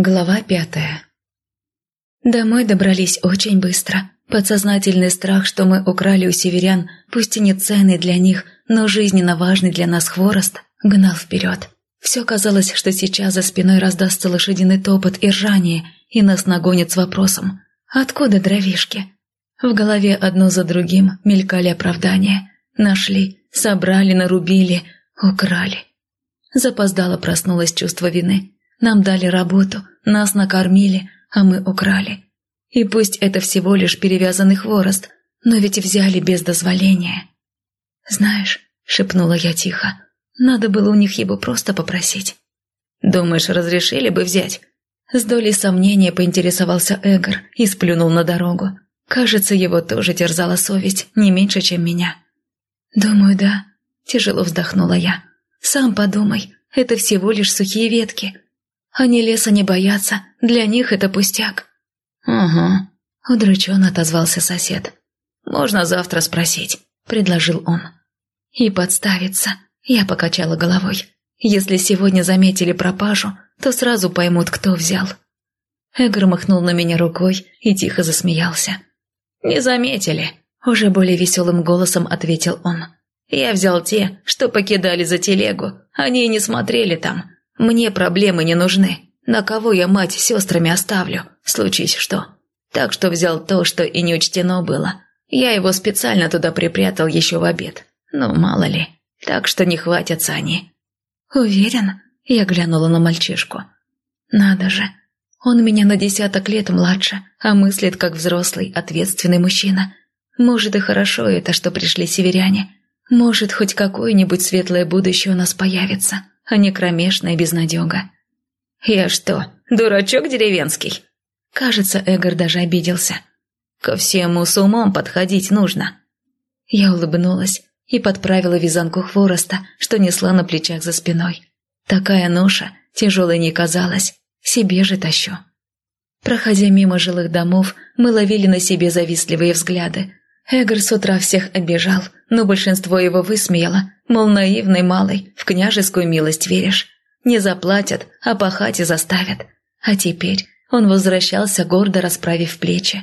Глава пятая Домой добрались очень быстро. Подсознательный страх, что мы украли у северян, пусть и не ценный для них, но жизненно важный для нас хворост, гнал вперед. Все казалось, что сейчас за спиной раздастся лошадиный топот и ржание, и нас нагонят с вопросом «Откуда дровишки?». В голове одно за другим мелькали оправдания. Нашли, собрали, нарубили, украли. Запоздало проснулось чувство вины. Нам дали работу, нас накормили, а мы украли. И пусть это всего лишь перевязанный хворост, но ведь взяли без дозволения. «Знаешь», — шепнула я тихо, — «надо было у них его просто попросить». «Думаешь, разрешили бы взять?» С долей сомнения поинтересовался Эгор и сплюнул на дорогу. Кажется, его тоже терзала совесть, не меньше, чем меня. «Думаю, да», – тяжело вздохнула я. «Сам подумай, это всего лишь сухие ветки. Они леса не боятся, для них это пустяк». «Угу», – удрученно отозвался сосед. «Можно завтра спросить», – предложил он. «И подставиться», – я покачала головой. «Если сегодня заметили пропажу, то сразу поймут, кто взял». Эгор махнул на меня рукой и тихо засмеялся. «Не заметили», – уже более веселым голосом ответил он. «Я взял те, что покидали за телегу. Они и не смотрели там. Мне проблемы не нужны. На кого я мать с сестрами оставлю, случись что. Так что взял то, что и не учтено было. Я его специально туда припрятал еще в обед. Ну, мало ли. Так что не хватятся они». «Уверен?» – я глянула на мальчишку. «Надо же, он меня на десяток лет младше, а мыслит как взрослый, ответственный мужчина. Может и хорошо это, что пришли северяне. Может, хоть какое-нибудь светлое будущее у нас появится, а не кромешная безнадега. «Я что, дурачок деревенский?» Кажется, Эгор даже обиделся. «Ко всему с умом подходить нужно». Я улыбнулась и подправила вязанку хвороста, что несла на плечах за спиной. Такая ноша тяжелой не казалась, себе же тащу. Проходя мимо жилых домов, мы ловили на себе завистливые взгляды. Эгор с утра всех обижал, но большинство его высмеяло, мол, наивный малый, в княжескую милость веришь. Не заплатят, а пахать и заставят. А теперь он возвращался, гордо расправив плечи.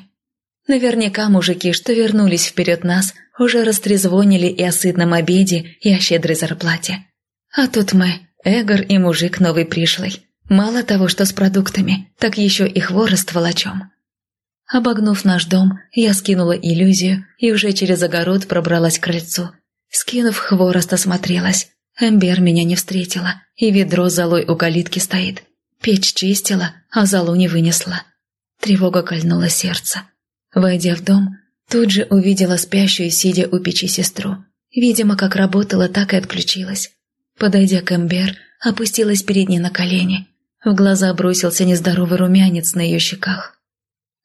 Наверняка мужики, что вернулись вперед нас, уже растрезвонили и о сытном обеде, и о щедрой зарплате. А тут мы, Эгор и мужик новый пришлый. Мало того, что с продуктами, так еще и хворост волочем. Обогнув наш дом, я скинула иллюзию и уже через огород пробралась к крыльцу. Скинув хворост, осмотрелась. Эмбер меня не встретила, и ведро с золой у калитки стоит. Печь чистила, а залу не вынесла. Тревога кольнула сердце. Войдя в дом, тут же увидела спящую, сидя у печи сестру. Видимо, как работала, так и отключилась. Подойдя к Эмбер, опустилась перед ней на колени в глаза бросился нездоровый румянец на ее щеках.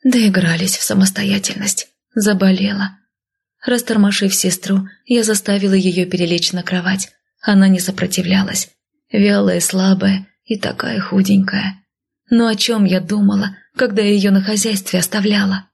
Доигрались в самостоятельность. Заболела. Растормошив сестру, я заставила ее перелечь на кровать. Она не сопротивлялась. Вялая, слабая и такая худенькая. Но о чем я думала, когда ее на хозяйстве оставляла?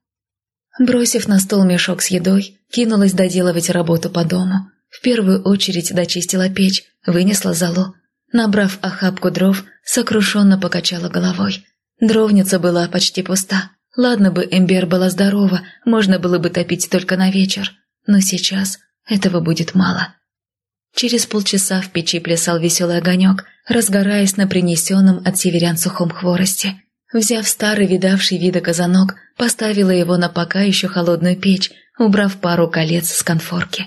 Бросив на стол мешок с едой, кинулась доделывать работу по дому. В первую очередь дочистила печь, вынесла залу, Набрав охапку дров, сокрушенно покачала головой. Дровница была почти пуста. Ладно бы Эмбер была здорова, можно было бы топить только на вечер. Но сейчас этого будет мало. Через полчаса в печи плясал веселый огонек, разгораясь на принесенном от северян сухом хворосте. Взяв старый видавший вида казанок, поставила его на пока еще холодную печь, убрав пару колец с конфорки.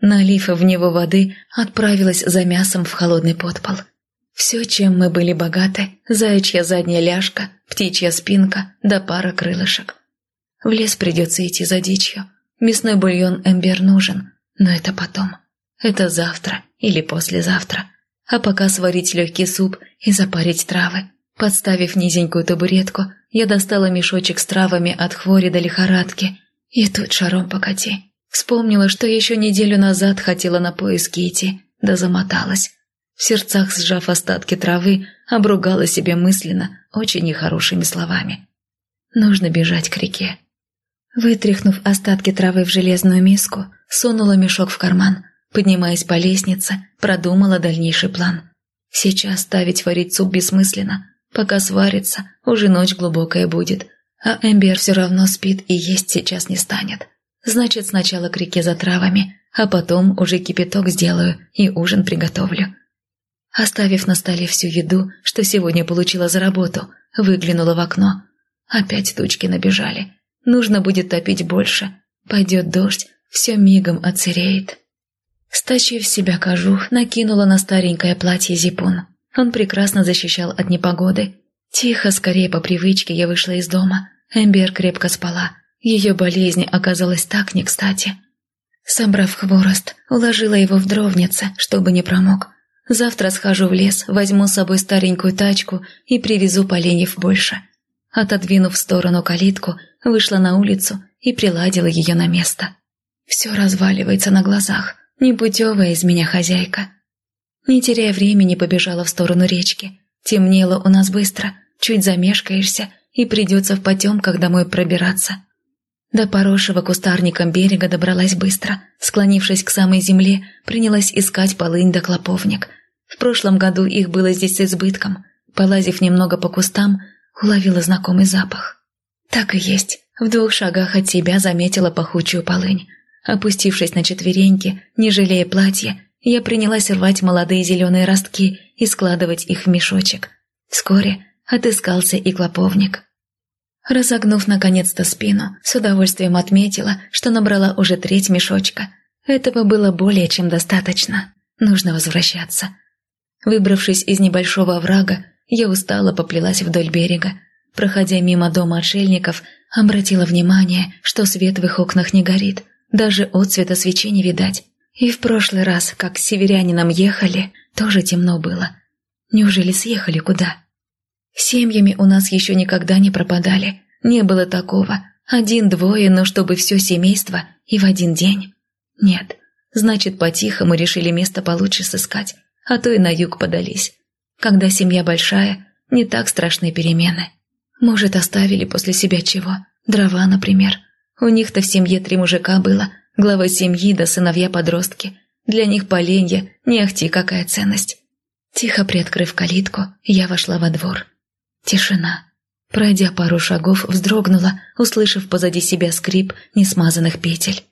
Налив в него воды, отправилась за мясом в холодный подпол. Все, чем мы были богаты, заячья задняя ляжка, птичья спинка да пара крылышек. В лес придется идти за дичью. Мясной бульон Эмбер нужен, но это потом. Это завтра или послезавтра. А пока сварить легкий суп и запарить травы. Подставив низенькую табуретку, я достала мешочек с травами от хвори до лихорадки. И тут шаром покати. Вспомнила, что еще неделю назад хотела на поиски идти, да замоталась. В сердцах сжав остатки травы, обругала себе мысленно очень нехорошими словами. Нужно бежать к реке. Вытряхнув остатки травы в железную миску, сунула мешок в карман. Поднимаясь по лестнице, продумала дальнейший план. Сейчас ставить варить суп бессмысленно. Пока сварится, уже ночь глубокая будет, а Эмбер все равно спит и есть сейчас не станет. Значит, сначала к реке за травами, а потом уже кипяток сделаю и ужин приготовлю. Оставив на столе всю еду, что сегодня получила за работу, выглянула в окно. Опять тучки набежали. Нужно будет топить больше. Пойдет дождь, все мигом оцереет. Стащив себя кожух, накинула на старенькое платье зипун. Он прекрасно защищал от непогоды. Тихо, скорее по привычке, я вышла из дома. Эмбер крепко спала. Ее болезнь оказалась так не кстати. Собрав хворост, уложила его в дровнице, чтобы не промок. Завтра схожу в лес, возьму с собой старенькую тачку и привезу поленьев больше. Отодвинув в сторону калитку, вышла на улицу и приладила ее на место. Все разваливается на глазах, непутевая из меня хозяйка. Не теряя времени, побежала в сторону речки. Темнело у нас быстро, чуть замешкаешься, и придется в потемках домой пробираться. До поросшего кустарником берега добралась быстро. Склонившись к самой земле, принялась искать полынь да клоповник. В прошлом году их было здесь с избытком. Полазив немного по кустам, уловила знакомый запах. Так и есть. В двух шагах от себя заметила пахучую полынь. Опустившись на четвереньки, не жалея платья, я принялась рвать молодые зеленые ростки и складывать их в мешочек. Вскоре отыскался и клоповник. Разогнув наконец-то спину, с удовольствием отметила, что набрала уже треть мешочка. Этого было более чем достаточно. Нужно возвращаться. Выбравшись из небольшого оврага, я устало поплелась вдоль берега. Проходя мимо дома отшельников, обратила внимание, что свет в их окнах не горит, даже отцвета свечей не видать. И в прошлый раз, как с северянином ехали, тоже темно было. Неужели съехали куда? Семьями у нас еще никогда не пропадали. Не было такого. Один-двое, но чтобы все семейство и в один день. Нет. Значит, по-тихому решили место получше сыскать, а то и на юг подались. Когда семья большая, не так страшны перемены. Может, оставили после себя чего? Дрова, например. У них-то в семье три мужика было, глава семьи да сыновья-подростки. Для них поленья не ахти какая ценность. Тихо приоткрыв калитку, я вошла во двор. Тишина. Пройдя пару шагов, вздрогнула, услышав позади себя скрип несмазанных петель.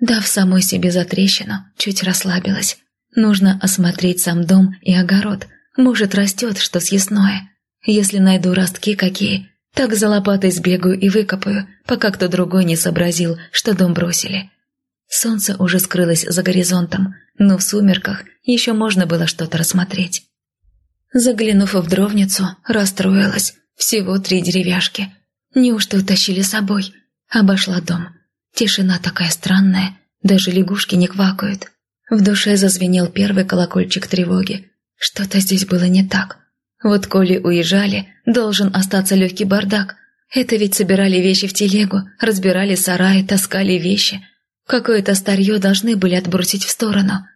Дав самой себе затрещину, чуть расслабилась. Нужно осмотреть сам дом и огород. Может, растет что съестное. Если найду ростки какие, так за лопатой сбегаю и выкопаю, пока кто другой не сообразил, что дом бросили. Солнце уже скрылось за горизонтом, но в сумерках еще можно было что-то рассмотреть. Заглянув в дровницу, расстроилась. Всего три деревяшки. Неужто утащили с собой? Обошла дом. Тишина такая странная, даже лягушки не квакают. В душе зазвенел первый колокольчик тревоги. Что-то здесь было не так. Вот коли уезжали, должен остаться легкий бардак. Это ведь собирали вещи в телегу, разбирали сараи, таскали вещи. Какое-то старье должны были отбросить в сторону.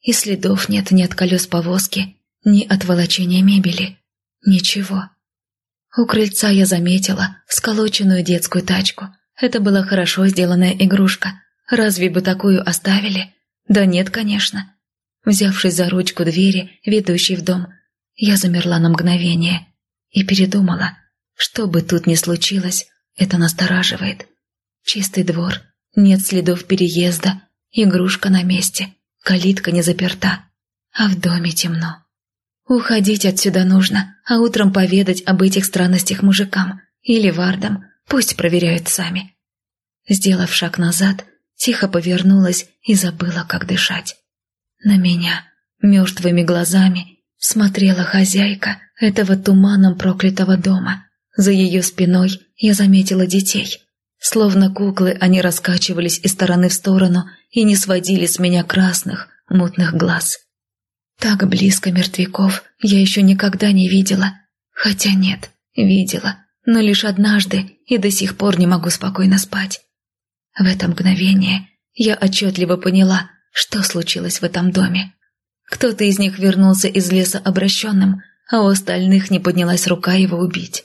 И следов нет ни от колес повозки, ни от волочения мебели. Ничего. У крыльца я заметила сколоченную детскую тачку. Это была хорошо сделанная игрушка. Разве бы такую оставили? Да нет, конечно. Взявшись за ручку двери, ведущей в дом, я замерла на мгновение и передумала. Что бы тут ни случилось, это настораживает. Чистый двор, нет следов переезда, игрушка на месте, калитка не заперта, а в доме темно. Уходить отсюда нужно, а утром поведать об этих странностях мужикам или вардам, пусть проверяют сами. Сделав шаг назад, тихо повернулась и забыла, как дышать. На меня мертвыми глазами смотрела хозяйка этого туманом проклятого дома. За ее спиной я заметила детей. Словно куклы они раскачивались из стороны в сторону и не сводили с меня красных, мутных глаз. Так близко мертвяков я еще никогда не видела. Хотя нет, видела, но лишь однажды и до сих пор не могу спокойно спать. В это мгновение я отчетливо поняла, что случилось в этом доме. Кто-то из них вернулся из леса обращенным, а у остальных не поднялась рука его убить.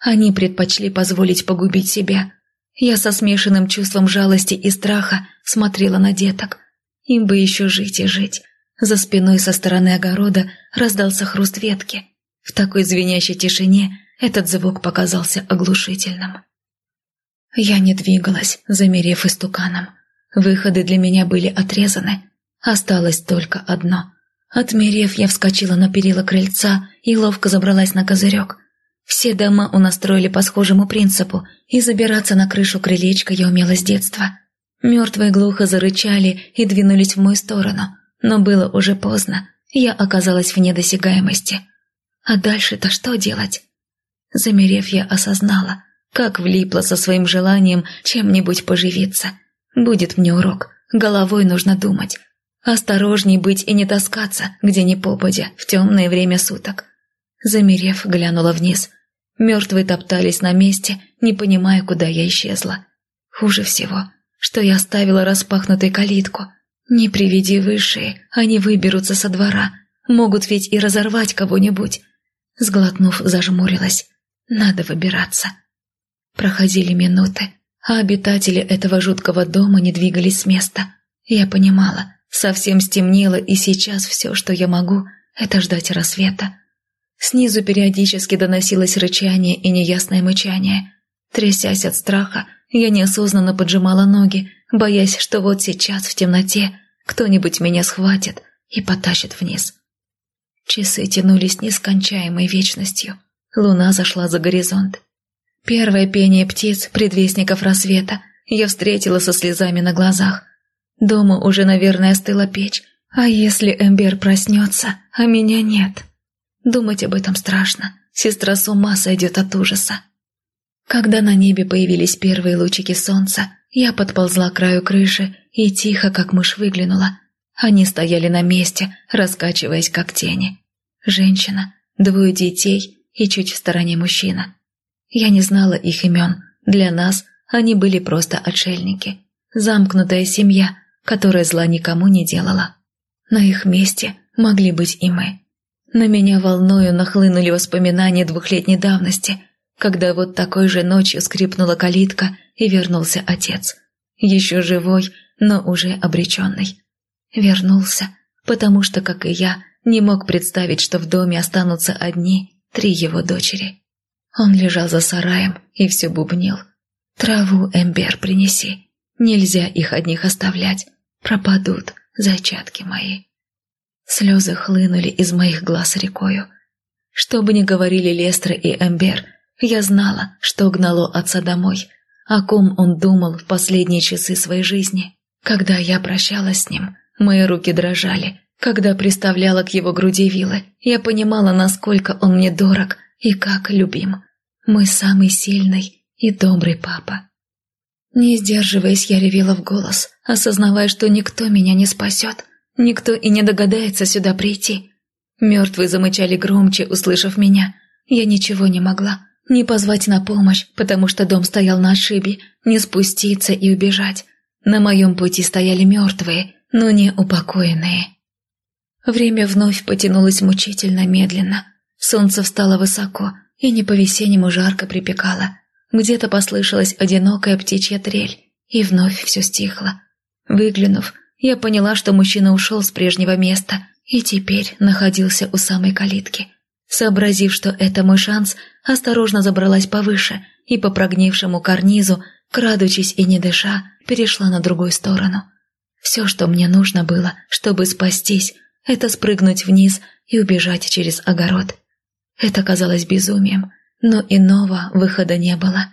Они предпочли позволить погубить себя. Я со смешанным чувством жалости и страха смотрела на деток. Им бы еще жить и жить, за спиной со стороны огорода раздался хруст ветки. В такой звенящей тишине этот звук показался оглушительным. Я не двигалась, замерев истуканом. Выходы для меня были отрезаны. Осталось только одно. Отмерев, я вскочила на перила крыльца и ловко забралась на козырек. Все дома у нас строили по схожему принципу, и забираться на крышу крылечка я умела с детства. Мертвые глухо зарычали и двинулись в мою сторону, но было уже поздно, я оказалась вне досягаемости. А дальше-то что делать? Замерев, я осознала, как влипла со своим желанием чем-нибудь поживиться. Будет мне урок, головой нужно думать. Осторожней быть и не таскаться, где ни попадя, в темное время суток. Замерев, глянула вниз. Мертвые топтались на месте, не понимая, куда я исчезла. Хуже всего, что я оставила распахнутой калитку. Не приведи высшие, они выберутся со двора. Могут ведь и разорвать кого-нибудь. Сглотнув, зажмурилась. Надо выбираться. Проходили минуты, а обитатели этого жуткого дома не двигались с места. Я понимала, совсем стемнело, и сейчас все, что я могу, это ждать рассвета. Снизу периодически доносилось рычание и неясное мычание. Трясясь от страха, я неосознанно поджимала ноги, боясь, что вот сейчас в темноте кто-нибудь меня схватит и потащит вниз. Часы тянулись нескончаемой вечностью. Луна зашла за горизонт. Первое пение птиц, предвестников рассвета, я встретила со слезами на глазах. Дома уже, наверное, остыла печь. А если Эмбер проснется, а меня нет? Думать об этом страшно. Сестра с ума сойдет от ужаса. Когда на небе появились первые лучики солнца, я подползла к краю крыши и тихо, как мышь, выглянула. Они стояли на месте, раскачиваясь, как тени. Женщина, двое детей и чуть в стороне мужчина. Я не знала их имен. Для нас они были просто отшельники. Замкнутая семья, которая зла никому не делала. На их месте могли быть и мы. На меня волною нахлынули воспоминания двухлетней давности, когда вот такой же ночью скрипнула калитка и вернулся отец. Еще живой, но уже обреченный. Вернулся, потому что, как и я, не мог представить, что в доме останутся одни три его дочери. Он лежал за сараем и все бубнил. «Траву, Эмбер, принеси. Нельзя их одних оставлять. Пропадут зайчатки мои». Слезы хлынули из моих глаз рекою. Что бы ни говорили Лестер и Эмбер, я знала, что гнало отца домой, о ком он думал в последние часы своей жизни. Когда я прощалась с ним, мои руки дрожали. Когда приставляла к его груди вилы, я понимала, насколько он мне дорог и как любим. Мой самый сильный и добрый папа. Не сдерживаясь, я ревела в голос, осознавая, что никто меня не спасет, Никто и не догадается сюда прийти. Мертвые замычали громче, услышав меня. Я ничего не могла. Не позвать на помощь, потому что дом стоял на отшибе, не спуститься и убежать. На моем пути стояли мертвые, но не упокоенные. Время вновь потянулось мучительно медленно. Солнце встало высоко и не по-весеннему жарко припекало. Где-то послышалась одинокая птичья трель, и вновь все стихло. Выглянув, я поняла, что мужчина ушел с прежнего места и теперь находился у самой калитки. Сообразив, что это мой шанс, осторожно забралась повыше и по прогнившему карнизу, крадучись и не дыша, перешла на другую сторону. Все, что мне нужно было, чтобы спастись, это спрыгнуть вниз и убежать через огород. Это казалось безумием, но иного выхода не было.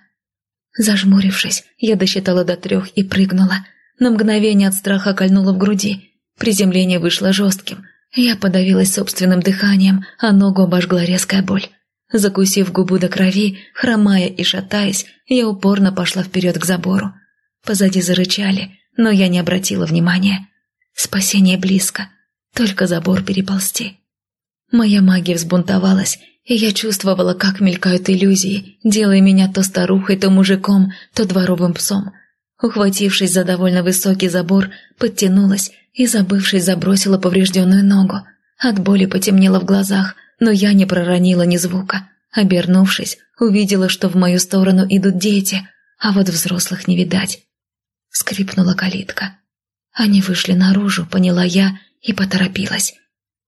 Зажмурившись, я досчитала до трех и прыгнула – на мгновение от страха кольнуло в груди. Приземление вышло жестким. Я подавилась собственным дыханием, а ногу обожгла резкая боль. Закусив губу до крови, хромая и шатаясь, я упорно пошла вперед к забору. Позади зарычали, но я не обратила внимания. Спасение близко, только забор переползти. Моя магия взбунтовалась, и я чувствовала, как мелькают иллюзии, делая меня то старухой, то мужиком, то дворовым псом – Ухватившись за довольно высокий забор, подтянулась и, забывшись, забросила поврежденную ногу. От боли потемнело в глазах, но я не проронила ни звука. Обернувшись, увидела, что в мою сторону идут дети, а вот взрослых не видать. Скрипнула калитка. Они вышли наружу, поняла я, и поторопилась.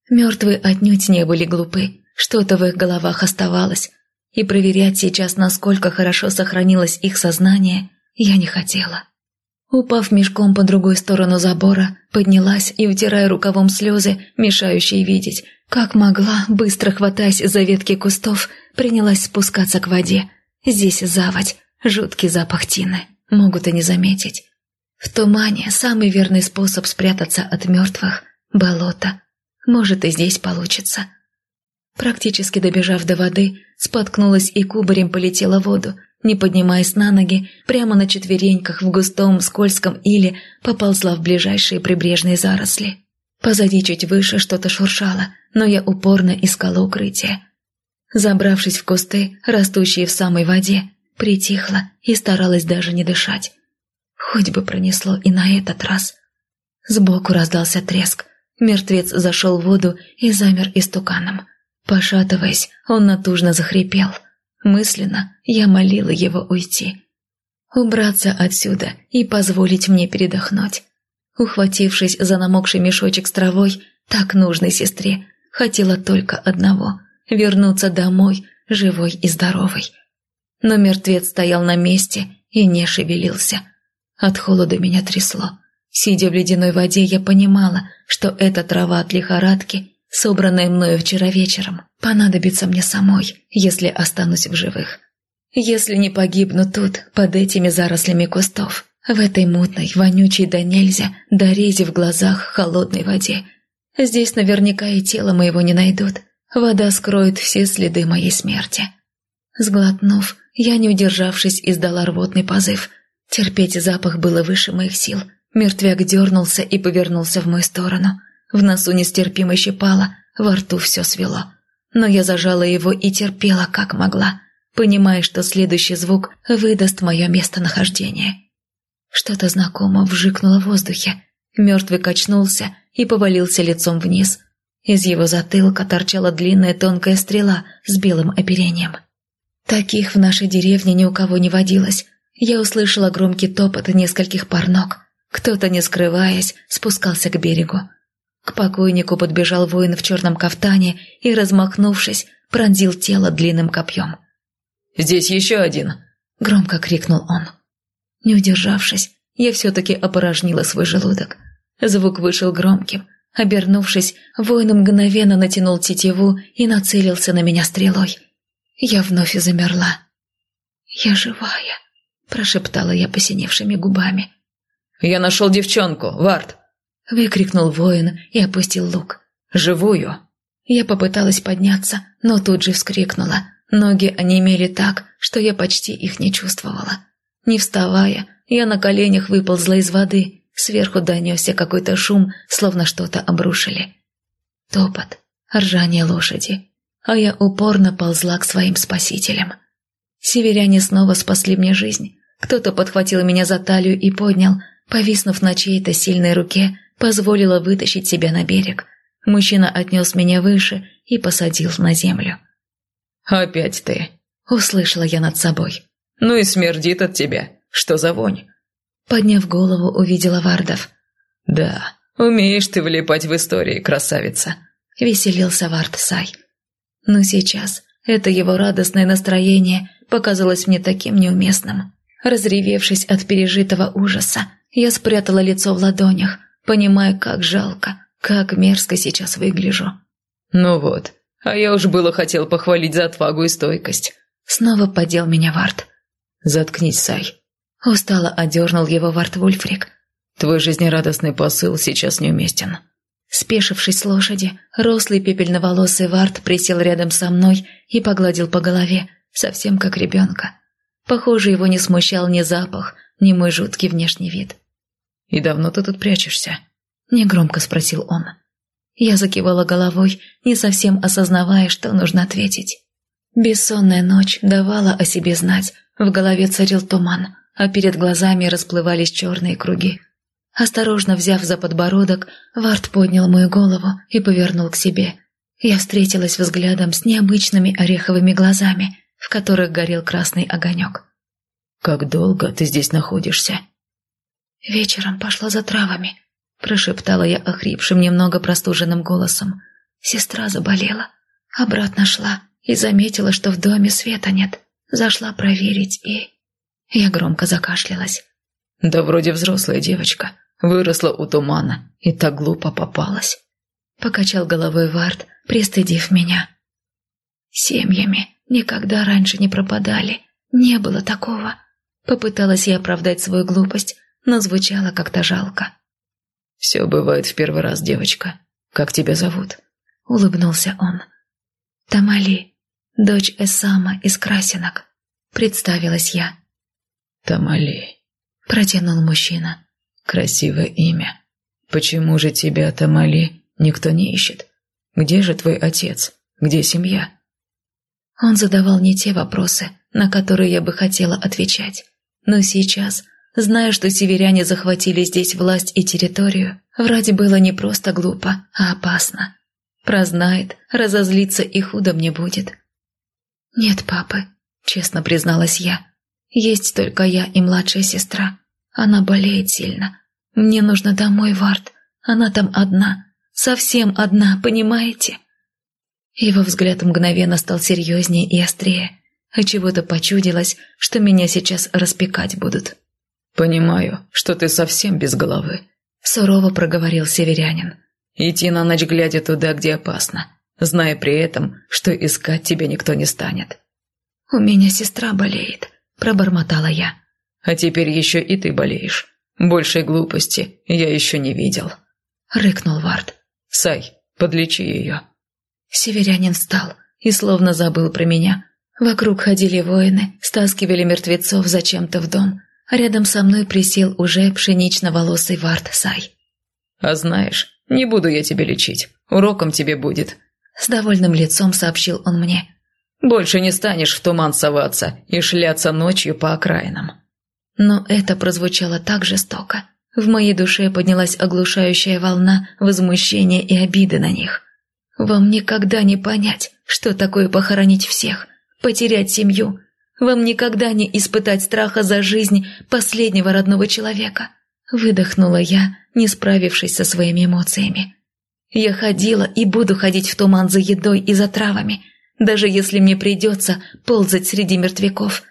Мертвые отнюдь не были глупы. Что-то в их головах оставалось, и проверять сейчас, насколько хорошо сохранилось их сознание, я не хотела. Упав мешком по другой сторону забора, поднялась и, утирая рукавом слезы, мешающие видеть, как могла, быстро хватаясь за ветки кустов, принялась спускаться к воде. Здесь заводь, жуткий запах тины, могут и не заметить. В тумане самый верный способ спрятаться от мертвых – болото. Может, и здесь получится. Практически добежав до воды, споткнулась и кубарем полетела в воду, не поднимаясь на ноги, прямо на четвереньках в густом скользком иле поползла в ближайшие прибрежные заросли. Позади чуть выше что-то шуршало, но я упорно искала укрытие. Забравшись в кусты, растущие в самой воде, притихла и старалась даже не дышать. Хоть бы пронесло и на этот раз. Сбоку раздался треск. Мертвец зашел в воду и замер истуканом. Пошатываясь, он натужно захрипел. Мысленно я молила его уйти. Убраться отсюда и позволить мне передохнуть. Ухватившись за намокший мешочек с травой, так нужной сестре, хотела только одного – вернуться домой, живой и здоровой. Но мертвец стоял на месте и не шевелился. От холода меня трясло. Сидя в ледяной воде, я понимала, что эта трава от лихорадки собранное мною вчера вечером, понадобится мне самой, если останусь в живых. Если не погибну тут, под этими зарослями кустов, в этой мутной, вонючей да нельзя, да рези в глазах холодной воде. Здесь наверняка и тело моего не найдут. Вода скроет все следы моей смерти. Сглотнув, я, не удержавшись, издала рвотный позыв. Терпеть запах было выше моих сил. Мертвяк дернулся и повернулся в мою сторону. В носу нестерпимо щипало, во рту все свело. Но я зажала его и терпела, как могла, понимая, что следующий звук выдаст мое местонахождение. Что-то знакомо вжикнуло в воздухе. Мертвый качнулся и повалился лицом вниз. Из его затылка торчала длинная тонкая стрела с белым оперением. Таких в нашей деревне ни у кого не водилось. Я услышала громкий топот нескольких пар ног. Кто-то, не скрываясь, спускался к берегу. К покойнику подбежал воин в черном кафтане и, размахнувшись, пронзил тело длинным копьем. «Здесь еще один!» – громко крикнул он. Не удержавшись, я все-таки опорожнила свой желудок. Звук вышел громким. Обернувшись, воин мгновенно натянул тетиву и нацелился на меня стрелой. Я вновь замерла. «Я живая», – прошептала я посиневшими губами. «Я нашел девчонку, Вард!» Выкрикнул воин и опустил лук. «Живую!» Я попыталась подняться, но тут же вскрикнула. Ноги онемели так, что я почти их не чувствовала. Не вставая, я на коленях выползла из воды. Сверху донесся какой-то шум, словно что-то обрушили. Топот, ржание лошади. А я упорно ползла к своим спасителям. Северяне снова спасли мне жизнь. Кто-то подхватил меня за талию и поднял, повиснув на чьей-то сильной руке, позволила вытащить себя на берег. Мужчина отнес меня выше и посадил на землю. «Опять ты!» – услышала я над собой. «Ну и смердит от тебя. Что за вонь?» Подняв голову, увидела Вардов. «Да, умеешь ты влипать в истории, красавица!» – веселился Вард Сай. Но сейчас это его радостное настроение показалось мне таким неуместным. Разревевшись от пережитого ужаса, я спрятала лицо в ладонях, понимая, как жалко, как мерзко сейчас выгляжу. «Ну вот, а я уж было хотел похвалить за отвагу и стойкость». Снова подел меня Варт. «Заткнись, Сай». Устало одернул его Варт Вульфрик. «Твой жизнерадостный посыл сейчас неуместен». Спешившись с лошади, рослый пепельноволосый Варт присел рядом со мной и погладил по голове, совсем как ребенка. Похоже, его не смущал ни запах, ни мой жуткий внешний вид. «И давно ты тут прячешься?» – негромко спросил он. Я закивала головой, не совсем осознавая, что нужно ответить. Бессонная ночь давала о себе знать, в голове царил туман, а перед глазами расплывались черные круги. Осторожно взяв за подбородок, Вард поднял мою голову и повернул к себе. Я встретилась взглядом с необычными ореховыми глазами, в которых горел красный огонек. «Как долго ты здесь находишься?» «Вечером пошла за травами», – прошептала я охрипшим, немного простуженным голосом. Сестра заболела. Обратно шла и заметила, что в доме света нет. Зашла проверить и... Я громко закашлялась. «Да вроде взрослая девочка. Выросла у тумана и так глупо попалась». Покачал головой Вард, пристыдив меня. Семьями никогда раньше не пропадали. Не было такого. Попыталась я оправдать свою глупость, но звучало как-то жалко. «Все бывает в первый раз, девочка. Как тебя зовут?» Улыбнулся он. «Тамали, дочь Эсама из Красинок», — представилась я. «Тамали», — протянул мужчина. «Красивое имя. Почему же тебя, Тамали, никто не ищет? Где же твой отец? Где семья?» Он задавал не те вопросы, на которые я бы хотела отвечать. Но сейчас, зная, что северяне захватили здесь власть и территорию, вроде было не просто глупо, а опасно. Прознает, разозлиться и худо мне будет. «Нет папы», — честно призналась я. «Есть только я и младшая сестра. Она болеет сильно. Мне нужно домой, Вард. Она там одна. Совсем одна, понимаете?» Его взгляд мгновенно стал серьезнее и острее, а чего-то почудилось, что меня сейчас распекать будут. «Понимаю, что ты совсем без головы», — сурово проговорил северянин. Идти на ночь, глядя туда, где опасно, зная при этом, что искать тебя никто не станет. «У меня сестра болеет», – пробормотала я. «А теперь еще и ты болеешь. Большей глупости я еще не видел», – рыкнул Вард. «Сай, подлечи ее». Северянин встал и словно забыл про меня. Вокруг ходили воины, стаскивали мертвецов зачем-то в дом, рядом со мной присел уже пшенично-волосый Вард Сай. «А знаешь, не буду я тебя лечить. Уроком тебе будет». С довольным лицом сообщил он мне. «Больше не станешь в туман соваться и шляться ночью по окраинам». Но это прозвучало так жестоко. В моей душе поднялась оглушающая волна возмущения и обиды на них. Вам никогда не понять, что такое похоронить всех, потерять семью. Вам никогда не испытать страха за жизнь последнего родного человека. Выдохнула я, не справившись со своими эмоциями. Я ходила и буду ходить в туман за едой и за травами, даже если мне придется ползать среди мертвяков.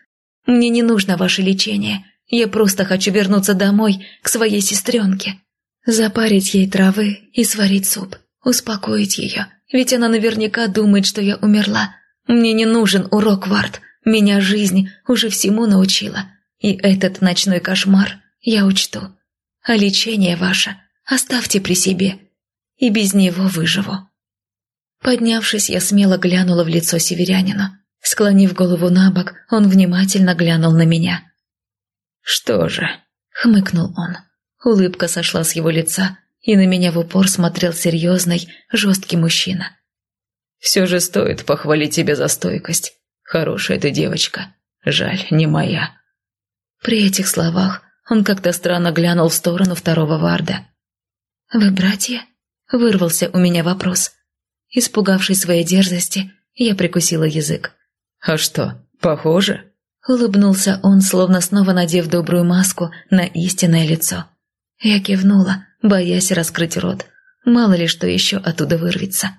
Мне не нужно ваше лечение, я просто хочу вернуться домой к своей сестренке. Запарить ей травы и сварить суп, успокоить ее, ведь она наверняка думает, что я умерла. Мне не нужен урок, Вард, меня жизнь уже всему научила, и этот ночной кошмар я учту. А лечение ваше оставьте при себе, и без него выживу». Поднявшись, я смело глянула в лицо северянина. Склонив голову на бок, он внимательно глянул на меня. «Что же?» — хмыкнул он. Улыбка сошла с его лица, и на меня в упор смотрел серьезный, жесткий мужчина. «Все же стоит похвалить тебя за стойкость. Хорошая ты девочка. Жаль, не моя». При этих словах он как-то странно глянул в сторону второго варда. «Вы братья?» – вырвался у меня вопрос. Испугавшись своей дерзости, я прикусила язык. «А что, похоже?» Улыбнулся он, словно снова надев добрую маску на истинное лицо. Я кивнула, боясь раскрыть рот. Мало ли что еще оттуда вырвется.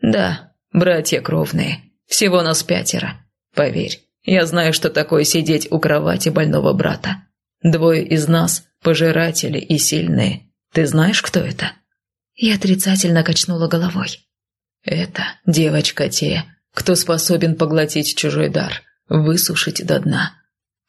«Да, братья кровные. Всего нас пятеро. Поверь, я знаю, что такое сидеть у кровати больного брата. Двое из нас – пожиратели и сильные. Ты знаешь, кто это?» Я отрицательно качнула головой. «Это девочка те, кто способен поглотить чужой дар, высушить до дна.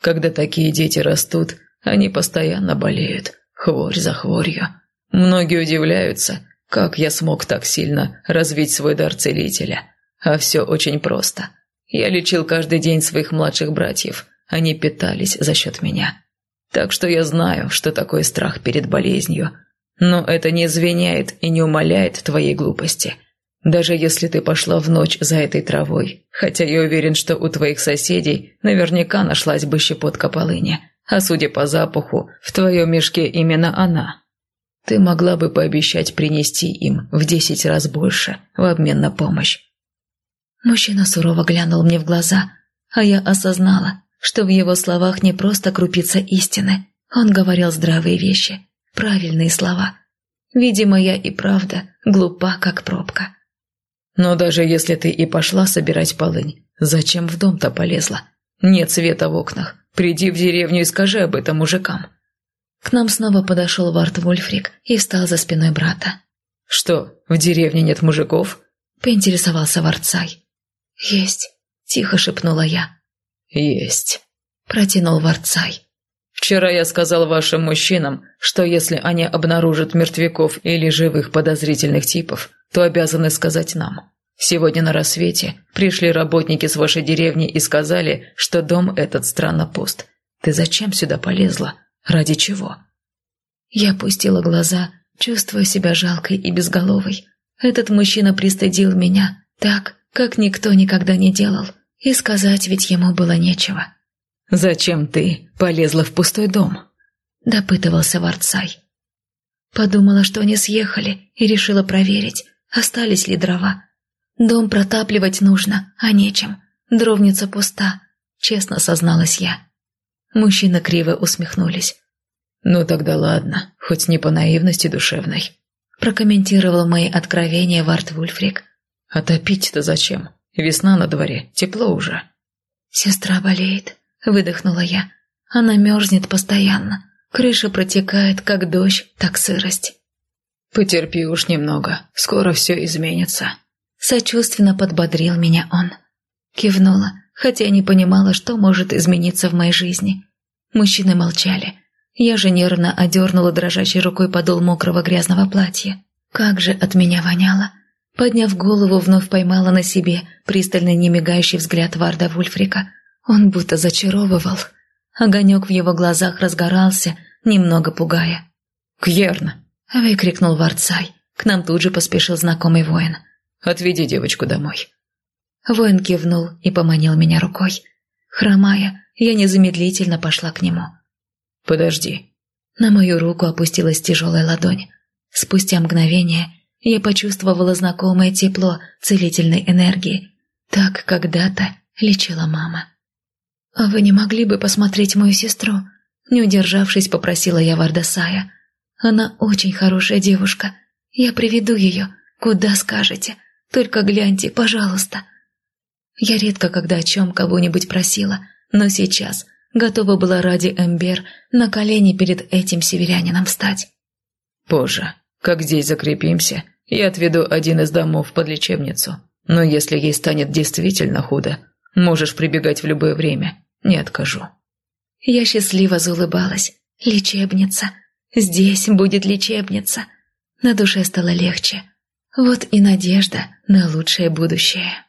Когда такие дети растут, они постоянно болеют, хворь за хворью. Многие удивляются, как я смог так сильно развить свой дар целителя. А все очень просто. Я лечил каждый день своих младших братьев, они питались за счет меня. Так что я знаю, что такое страх перед болезнью. Но это не извиняет и не умаляет твоей глупости. Даже если ты пошла в ночь за этой травой, хотя я уверен, что у твоих соседей наверняка нашлась бы щепотка полыни, а судя по запаху, в твоем мешке именно она. Ты могла бы пообещать принести им в десять раз больше в обмен на помощь. Мужчина сурово глянул мне в глаза, а я осознала, что в его словах не просто крупица истины. Он говорил здравые вещи, правильные слова. Видимо, я и правда глупа, как пробка. Но даже если ты и пошла собирать полынь, зачем в дом-то полезла? Нет света в окнах. Приди в деревню и скажи об этом мужикам». К нам снова подошел Варт Вульфрик и встал за спиной брата. «Что, в деревне нет мужиков?» – поинтересовался Варцай. «Есть», – тихо шепнула я. «Есть», – протянул Варцай. «Вчера я сказал вашим мужчинам, что если они обнаружат мертвяков или живых подозрительных типов, то обязаны сказать нам. Сегодня на рассвете пришли работники с вашей деревни и сказали, что дом этот странно пуст. Ты зачем сюда полезла? Ради чего?» Я опустила глаза, чувствуя себя жалкой и безголовой. Этот мужчина пристыдил меня так, как никто никогда не делал, и сказать ведь ему было нечего. «Зачем ты полезла в пустой дом?» – допытывался Варцай. Подумала, что они съехали, и решила проверить, остались ли дрова. Дом протапливать нужно, а нечем. Дровница пуста, честно созналась я. Мужчины криво усмехнулись. «Ну тогда ладно, хоть не по наивности душевной», – прокомментировал мои откровения Варт Вульфрик. «А топить-то зачем? Весна на дворе, тепло уже». «Сестра болеет», – выдохнула я. «Она мерзнет постоянно. Крыша протекает как дождь, так сырость». «Потерпи уж немного, скоро все изменится». Сочувственно подбодрил меня он. Кивнула, хотя не понимала, что может измениться в моей жизни. Мужчины молчали. Я же нервно одернула дрожащей рукой подол мокрого грязного платья. Как же от меня воняло. Подняв голову, вновь поймала на себе пристальный немигающий взгляд Варда Вульфрика. Он будто зачаровывал. Огонек в его глазах разгорался, немного пугая. «Кьерн!» – выкрикнул Варцай. К нам тут же поспешил знакомый воин. «Отведи девочку домой». Воин кивнул и поманил меня рукой. Хромая, я незамедлительно пошла к нему. «Подожди». На мою руку опустилась тяжелая ладонь. Спустя мгновение я почувствовала знакомое тепло целительной энергии. Так когда-то лечила мама. «А вы не могли бы посмотреть мою сестру?» Не удержавшись, попросила я Вардасая. «Она очень хорошая девушка. Я приведу ее, куда скажете. Только гляньте, пожалуйста». Я редко когда о чем кого-нибудь просила, но сейчас готова была ради Эмбер на колени перед этим северянином встать. «Позже, как здесь закрепимся, я отведу один из домов под лечебницу. Но если ей станет действительно худо, можешь прибегать в любое время, не откажу». Я счастливо заулыбалась. «Лечебница. Здесь будет лечебница». На душе стало легче. Вот и надежда на лучшее будущее.